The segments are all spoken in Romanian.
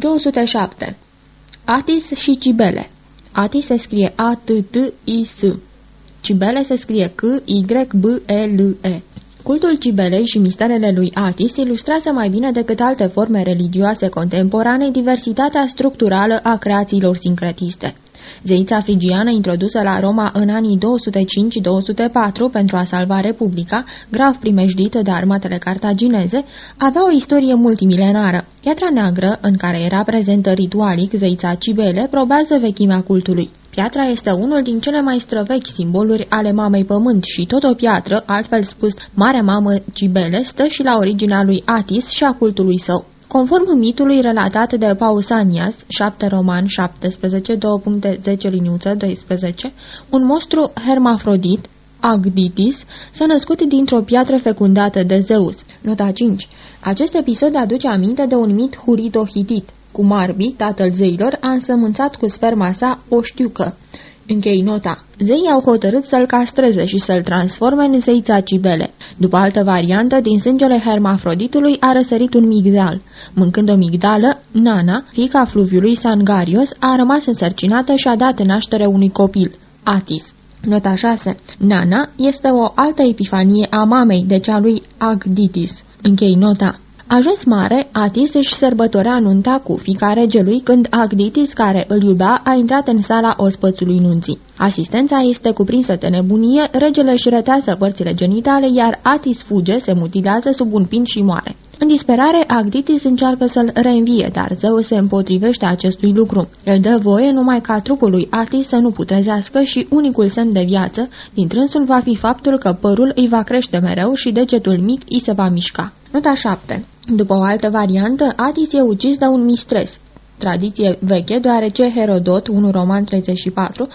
207. Atis și Cibele Atis se scrie A-T-T-I-S. Cibele se scrie C-Y-B-E-L-E. Cultul Cibelei și misterele lui Atis ilustrează mai bine decât alte forme religioase contemporane diversitatea structurală a creațiilor sincretiste. Zeița frigiană introdusă la Roma în anii 205-204 pentru a salva Republica, grav primejdită de armatele cartagineze, avea o istorie multimilenară. Piatra neagră, în care era prezentă ritualic zeița Cibele, probează vechimea cultului. Piatra este unul din cele mai străvechi simboluri ale Mamei Pământ și tot o piatră, altfel spus Marea Mamă Cibele, stă și la originea lui Atis și a cultului său. Conform mitului relatat de Pausanias, 7 roman 17, 2.10 liniuță 12, un monstru hermafrodit, Agditis, s-a născut dintr-o piatră fecundată de Zeus. Nota 5. Acest episod aduce aminte de un mit hurito-hitit. Cu Marbi, tatăl zeilor, a însămânțat cu sperma sa o știucă. Închei nota. Zeii au hotărât să-l castreze și să-l transforme în zeița Cibele. După altă variantă, din sângele hermafroditului a răsărit un migdal. Mâncând o migdală, Nana, fica fluviului Sangarios, a rămas însărcinată și a dat naștere unui copil, Atis. Nota 6. Nana este o altă epifanie a mamei, de cea lui Agditis. Închei nota. Ajuns mare, Atis își sărbătorea nunta cu fica regelui când Agditis, care îl iubea, a intrat în sala ospățului nunții. Asistența este cuprinsă de nebunie, regele își retează părțile genitale, iar Atis fuge, se mutilează sub un pin și moare. În disperare, Agditis încearcă să-l reînvie, dar Zeus se împotrivește acestui lucru. El dă voie numai ca trupul lui Atis să nu putrezească și unicul semn de viață din trânsul va fi faptul că părul îi va crește mereu și degetul mic îi se va mișca. Nota 7. După o altă variantă, Atis e ucis de un mistres. Tradiție veche, deoarece Herodot, 1 Roman 34,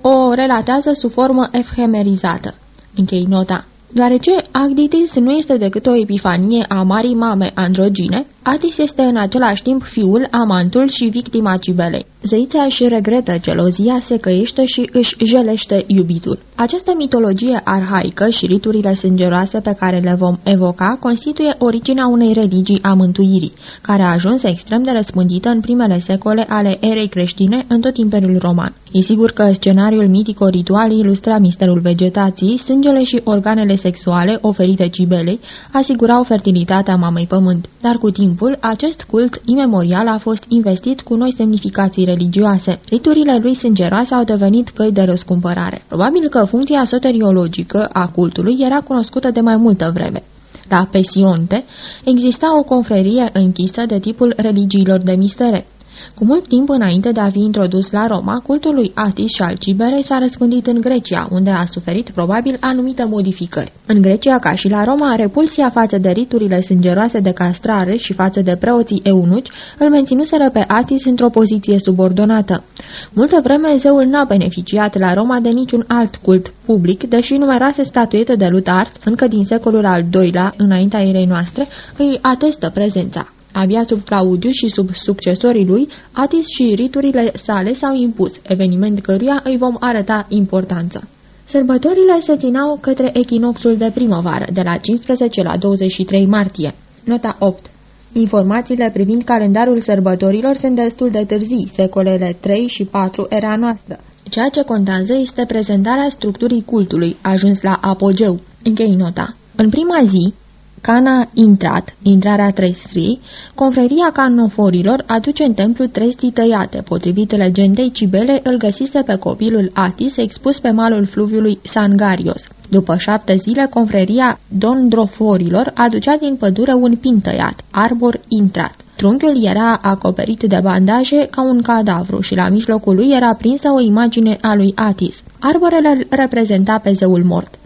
o relatează sub formă efhemerizată. Închei nota. Deoarece Agditis nu este decât o epifanie a Marii Mame Androgine, Atis este în același timp fiul, amantul și victima Cibelei. Zeița își regretă gelozia, se căiește și își jelește iubitul. Această mitologie arhaică și riturile sângeroase pe care le vom evoca constituie originea unei religii a mântuirii, care a ajuns extrem de răspândită în primele secole ale erei creștine în tot Imperiul Roman. E sigur că scenariul mitico-ritual ilustra misterul vegetației, sângele și organele sexuale oferite Cibelei asigurau fertilitatea mamei pământ, dar cu timpul acest cult imemorial a fost investit cu noi semnificații religioase. Riturile lui sângeroase au devenit căi de răscumpărare. Probabil că funcția soteriologică a cultului era cunoscută de mai multă vreme. La Pesionte exista o confrerie închisă de tipul religiilor de mistere. Cu mult timp înainte de a fi introdus la Roma, cultul lui Atis și al Ciberei s-a răspândit în Grecia, unde a suferit probabil anumite modificări. În Grecia, ca și la Roma, repulsia față de riturile sângeroase de castrare și față de preoții eunuci îl menținuseră pe Atis într-o poziție subordonată. Multă vreme, zeul n-a beneficiat la Roma de niciun alt cult public, deși numeroase statuete de Lutars, încă din secolul al II-lea, înaintea erei noastre, îi atestă prezența. Abia sub Claudiu și sub succesorii lui, Atis și riturile sale s-au impus, eveniment căruia îi vom arăta importanța. Sărbătorile se ținau către echinoxul de primăvară, de la 15 la 23 martie. Nota 8 Informațiile privind calendarul sărbătorilor sunt destul de târzii, secolele 3 și 4 era noastră. Ceea ce contează este prezentarea structurii cultului, ajuns la apogeu. Închei nota. În prima zi, Cana intrat, intrarea trei strii, confreria canoforilor aduce în templu trei strii tăiate. Potrivit legendei, Cibele îl găsise pe copilul Atis expus pe malul fluviului Sangarios. După șapte zile, confreria Dondroforilor aducea din pădure un pin tăiat, arbor intrat. Trunchiul era acoperit de bandaje ca un cadavru și la mijlocul lui era prinsă o imagine a lui Atis. Arborele reprezenta pe zeul mort.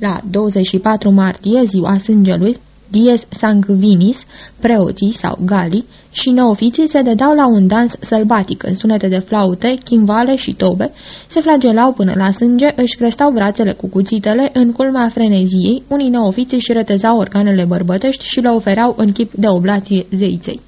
La 24 martie, ziua sângelui, dies sanguinis, preoții sau gali și neofiții se dedau la un dans sălbatic în sunete de flaute, chimbale și tobe, se flagelau până la sânge, își crestau brațele cu cuțitele în culmea freneziei, unii neofiți își retezau organele bărbătești și le oferau în chip de oblație zeiței.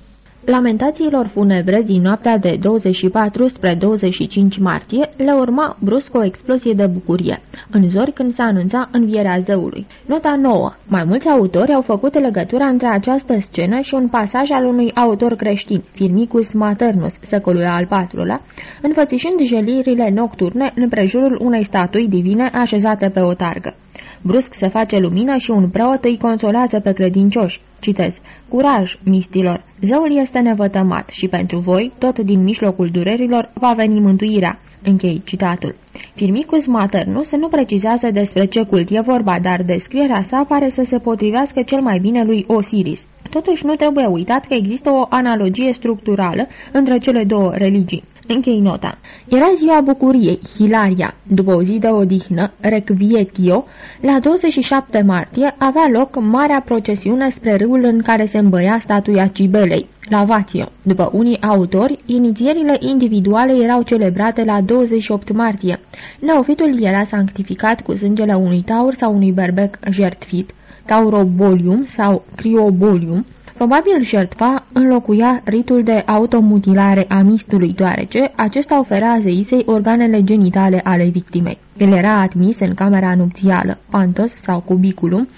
Lamentațiilor funebre din noaptea de 24 spre 25 martie le urma brusc o explozie de bucurie. În zori când se anunța învierea zeului. Nota 9. Mai mulți autori au făcut legătura între această scenă și un pasaj al unui autor creștin, Firmicus Maternus, secolul al IV-lea, înfățișând jelirile nocturne în prejurul unei statui divine așezate pe o targă. Brusc se face lumină și un preot îi consolează pe credincioși. Citez. Curaj, mistilor! Zeul este nevătămat și pentru voi, tot din mijlocul durerilor, va veni mântuirea. Închei citatul. Firmicus Maternus nu precizează despre ce cult e vorba, dar descrierea sa pare să se potrivească cel mai bine lui Osiris. Totuși nu trebuie uitat că există o analogie structurală între cele două religii. Închei nota. Era ziua bucuriei, Hilaria. După o zi de odihnă, Requietio, la 27 martie avea loc marea procesiune spre râul în care se îmbăia statuia Cibelei, Lavatio. După unii autori, inițierile individuale erau celebrate la 28 martie. Neofitul era sanctificat cu sângele unui taur sau unui berbec jertfit, taurobolium sau criobolium, Probabil jertfa înlocuia ritul de automutilare a mistului, deoarece acesta oferea zeisei organele genitale ale victimei. El era admis în camera nupțială, pantos sau cubiculum,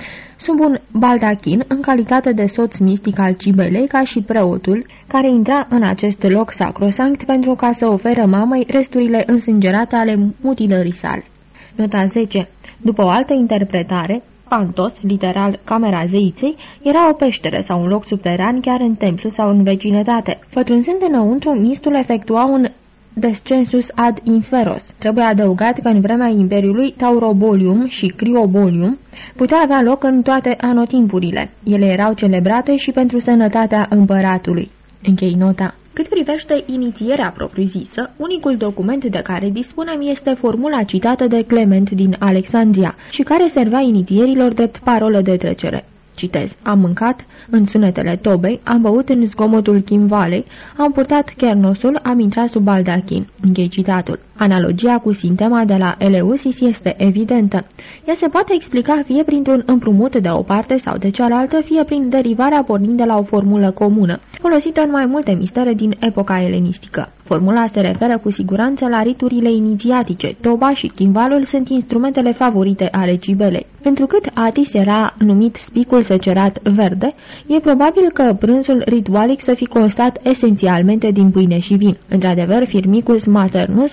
sub un baldachin în calitate de soț mistic al Cibelei ca și preotul, care intra în acest loc sacrosanct pentru ca să oferă mamei resturile însângerate ale mutilării sale. Nota 10. După o altă interpretare, Pantos, literal camera zeiței, era o peșteră sau un loc subteran chiar în templu sau în vecinătate. Pătrunzând înăuntru, mistul efectua un descensus ad inferos. Trebuie adăugat că în vremea Imperiului Taurobolium și Criobolium putea avea loc în toate anotimpurile. Ele erau celebrate și pentru sănătatea împăratului. Închei nota. Cât privește inițierea propriu-zisă, unicul document de care dispunem este formula citată de Clement din Alexandria și care servea inițierilor drept parolă de trecere. Citez. Am mâncat în sunetele tobei, am băut în zgomotul chimvalei, am purtat chernosul, am intrat sub baldachin. Închei citatul. Analogia cu sintema de la Eleusis este evidentă. Ea se poate explica fie printr-un împrumut de o parte sau de cealaltă, fie prin derivarea pornind de la o formulă comună, folosită în mai multe mistere din epoca elenistică. Formula se referă cu siguranță la riturile inițiatice. Toba și chimvalul sunt instrumentele favorite ale cibelei. Pentru cât Atis era numit spicul secerat verde, e probabil că prânzul ritualic să fi constat esențialmente din pâine și vin. Într-adevăr, Firmicus Maternus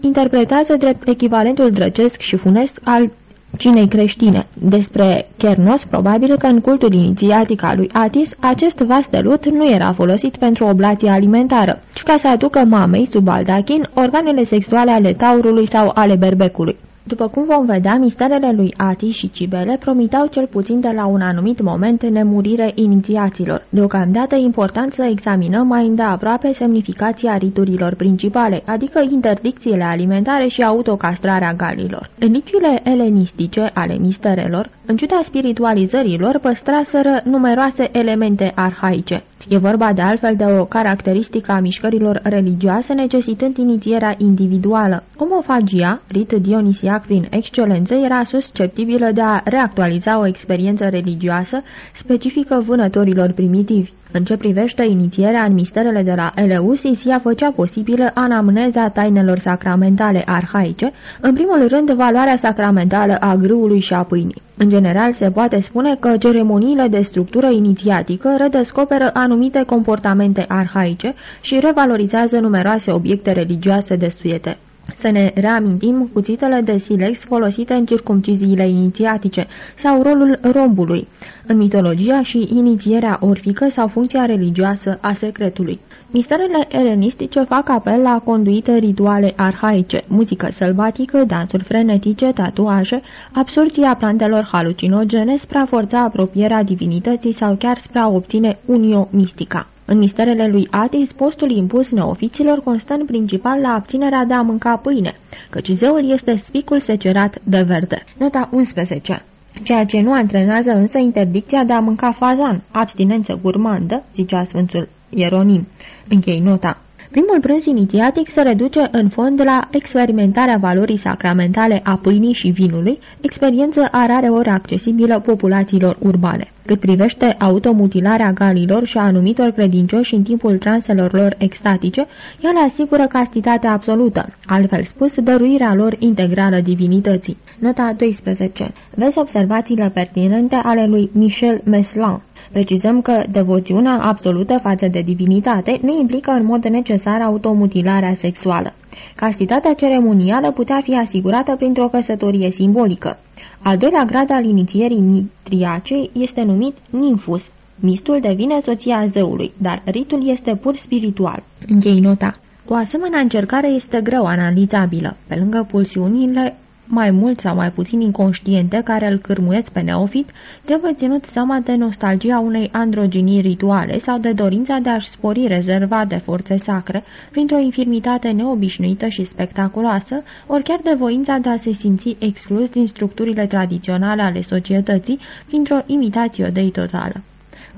interpretează drept echivalentul drăcesc și funest al cinei creștine. Despre Chernos, probabil că în cultul inițiatic al lui Atis, acest vas de lut nu era folosit pentru oblație alimentară, ci ca să aducă mamei, sub baldachin, organele sexuale ale taurului sau ale berbecului. După cum vom vedea, misterele lui Ati și Cibele promitau cel puțin de la un anumit moment nemurire inițiaților. Deocamdată important să examinăm mai îndeaproape semnificația riturilor principale, adică interdicțiile alimentare și autocastrarea galilor. Religiile elenistice ale misterelor, în ciuda spiritualizărilor, păstraseră numeroase elemente arhaice. E vorba de altfel de o caracteristică a mișcărilor religioase necesitând inițierea individuală. Homofagia, rit dionisiac prin excelență, era susceptibilă de a reactualiza o experiență religioasă specifică vânătorilor primitivi. În ce privește inițierea în misterele de la Eleusis, ea făcea posibilă anamneza tainelor sacramentale arhaice, în primul rând valoarea sacramentală a grâului și a pâinii. În general, se poate spune că ceremoniile de structură inițiatică redescoperă anumite comportamente arhaice și revalorizează numeroase obiecte religioase desuiete. Să ne reamintim cuțitele de silex folosite în circumciziile inițiatice sau rolul rombului în mitologia și inițierea orfică sau funcția religioasă a secretului. Misterele elenistice fac apel la conduite rituale arhaice, muzică sălbatică, dansuri frenetice, tatuaje, absorția plantelor halucinogene spre a forța apropierea divinității sau chiar spre a obține unio mistica. În misterele lui Atis, postul impus neofiților constă în principal la abținerea de a mânca pâine, căci zeul este spicul secerat de verde. Nota 11 ceea ce nu antrenează însă interdicția de a mânca fazan, abstinență gurmandă, zicea Sfântul Ieronim. Închei nota. Primul prânz inițiatic se reduce în fond la experimentarea valorii sacramentale a pâinii și vinului, experiență a rare ori accesibilă populațiilor urbane. Cât privește automutilarea galilor și a anumitor credincioși în timpul transelor lor extatice, ea le asigură castitatea absolută, altfel spus, dăruirea lor integrală divinității. Nota 12. Vezi observațiile pertinente ale lui Michel Meslin. Precizăm că devoțiunea absolută față de divinitate nu implică în mod necesar automutilarea sexuală. Castitatea ceremonială putea fi asigurată printr-o căsătorie simbolică. Al doilea grad al inițierii nitriace este numit ninfus. Mistul devine soția zeului, dar ritul este pur spiritual. Închei nota. O asemenea încercare este greu analizabilă. Pe lângă pulsiunile mai mult sau mai puțin inconștiente care îl cârmuiesc pe neofit, trebuie ținut seama de nostalgia unei androginii rituale sau de dorința de a-și spori rezerva de forțe sacre printr-o infirmitate neobișnuită și spectaculoasă, ori chiar de voința de a se simți exclus din structurile tradiționale ale societății printr-o imitație dei totală.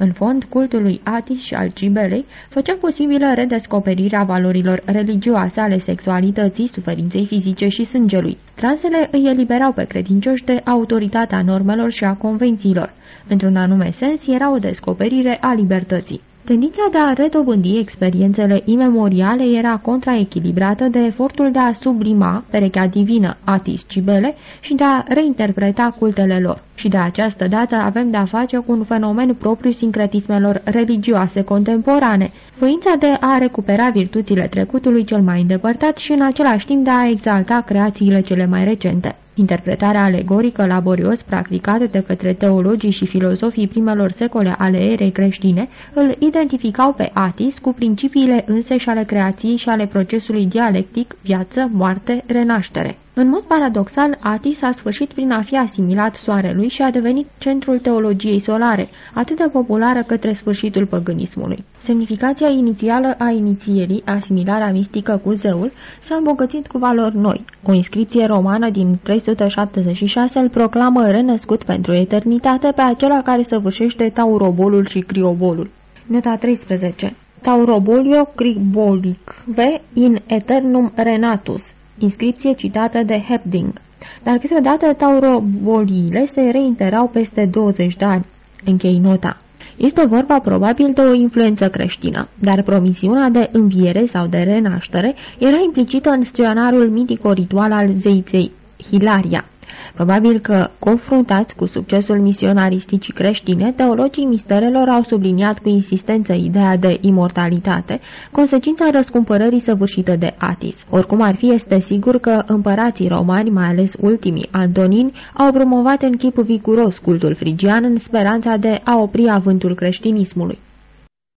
În fond, cultul lui Atis și al Cibelei făcea posibilă redescoperirea valorilor religioase ale sexualității, suferinței fizice și sângelui. Transele îi eliberau pe credincioși de autoritatea normelor și a convențiilor. Într-un anume sens, era o descoperire a libertății. Tendința de a redobândi experiențele imemoriale era contraechilibrată de efortul de a sublima perechea divină, Atis Cibele, și de a reinterpreta cultele lor. Și de această dată avem de-a face cu un fenomen propriu sincretismelor religioase contemporane, voința de a recupera virtuțile trecutului cel mai îndepărtat și în același timp de a exalta creațiile cele mai recente. Interpretarea alegorică laborios practicată de către teologii și filozofii primelor secole ale erei creștine îl identificau pe Atis cu principiile înseși ale creației și ale procesului dialectic viață, moarte, renaștere. În mod paradoxal, Atis a sfârșit prin a fi asimilat soarelui și a devenit centrul teologiei solare, atât de populară către sfârșitul păgânismului. Semnificația inițială a inițierii, asimilarea mistică cu zeul, s-a îmbogățit cu valori noi. O inscripție romană din 376 îl proclamă renăscut pentru eternitate pe acela care săvârșește taurobolul și criobolul. Nota 13 Taurobolio cribolic v in eternum renatus inscripție citată de Hepding. Dar câteodată tauroboliile se reinterau peste 20 de ani. Închei nota. Este vorba probabil de o influență creștină, dar promisiunea de înviere sau de renaștere era implicită în scenarul mitico-ritual al zeiței Hilaria. Probabil că, confruntați cu succesul misionaristicii creștine, teologii misterelor au subliniat cu insistență ideea de imortalitate, consecința răscumpărării săvârșite de Atis. Oricum ar fi, este sigur că împărații romani, mai ales ultimii Antonini, au promovat în chip viguros cultul frigian în speranța de a opri avântul creștinismului.